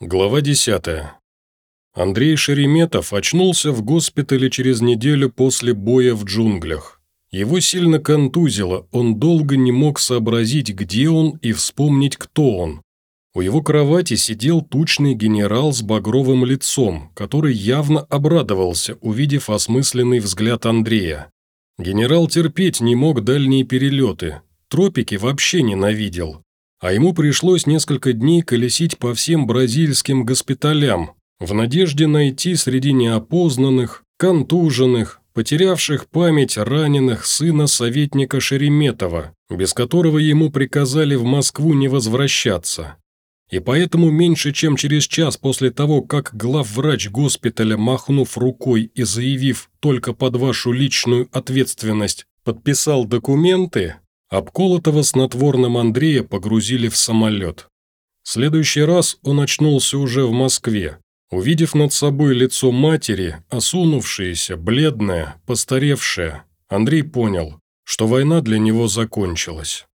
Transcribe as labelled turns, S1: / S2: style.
S1: Глава 10. Андрей Шереметов очнулся в госпитале через неделю после боя в джунглях. Его сильно контузило, он долго не мог сообразить, где он и вспомнить, кто он. У его кровати сидел тучный генерал с багровым лицом, который явно обрадовался, увидев осмысленный взгляд Андрея. Генерал терпеть не мог дальние перелеты, тропики вообще ненавидел, а ему пришлось несколько дней колесить по всем бразильским госпиталям, в надежде найти среди неопознанных, контуженных, потерявших память раненых сына советника Шереметова, без которого ему приказали в Москву не возвращаться. И поэтому меньше чем через час после того, как главврач госпиталя, махнув рукой и заявив только под вашу личную ответственность, подписал документы, Обколотого снотворным Андрея погрузили в самолет. Следующий раз он очнулся уже в Москве. Увидев над собой лицо матери, осунувшееся, бледное, постаревшее, Андрей понял, что война для него закончилась.